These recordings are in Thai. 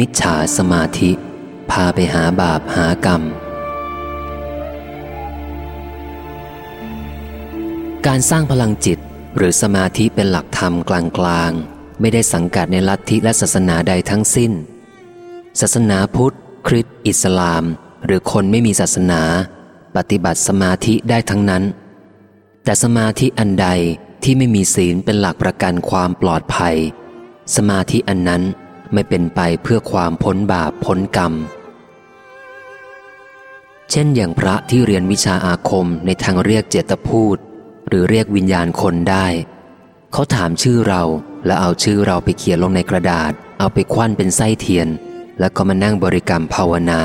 มิจฉาสมาธิ พาไปหาบาปหากรรม การสร้างพลังจิตหรือสมาธิเป็นหลักธรรมกลางๆ ไม่ได้สังกัดในลัทธิและศาสนาใดทั้งสิ้น ศาสนาพุทธ คริสต์อิสลาม หรือคนไม่มีศาสนา ปฏิบัติสมาธิได้ทั้งนั้น แต่สมาธิอันใดที่ไม่มีศีลเป็นหลักประกันความปลอดภัย สมาธิอันนั้น ไม่เป็นไปเพื่อความพ้นบาปพ้นกรรม เช่นอย่างพระที่เรียนวิชาอาคมในทางเรียกเจตพูด หรือเรียกวิญญาณคนได้ เขาถามชื่อเราแล้วเอาชื่อเราไปเขียนลงในกระดาษ เอาไปคว้นเป็นไส้เทียน แล้วก็มานั่งบริกรรมภาวนา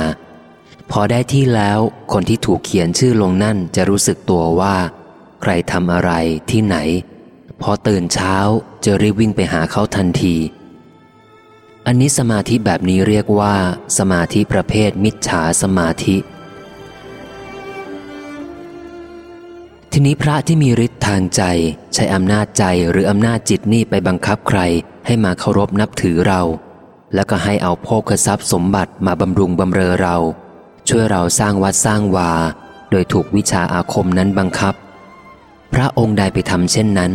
พอได้ที่แล้วคนที่ถูกเขียนชื่อลงนั่นจะรู้สึกตัวว่า ใครทำอะไรที่ไหน พอตื่นเช้าจะรีบวิ่งไปหาเขาทันที อันนี้สมาธิแบบนี้เรียกว่า สมาธิประเภทมิจฉาสมาธิ ทีนี้พระที่มีฤทธิ์ทางใจ ใช้อำนาจใจหรืออำนาจจิตนี่ไปบังคับใคร ให้มาเคารพนับถือเรา แล้วก็ให้เอาโภคทรัพย์สมบัติมาบำรุงบำเรอเรา ช่วยเราสร้างวัดสร้างวา โดยถูกวิชาอาคมนั้นบังคับ พระองค์ใดไปทำเช่นนั้น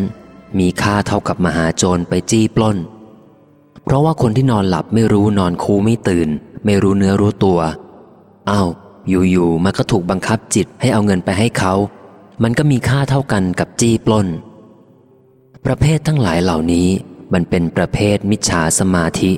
มีค่าเท่ากับมหาโจรไปจี้ปล้น เพราะว่าคนที่นอนหลับไม่รู้นอนคูไม่ตื่น ไม่รู้เนื้อรู้ตัวอา้าวอยู่ๆมันก็ถูกบังคับจิตให้เอาเงินไปให้เขา มันก็มีค่าเท่ากันกับจี้ปล้น ประเภททั้งหลายเหล่านี้มันเป็นประเภทมิจฉาสมาธิ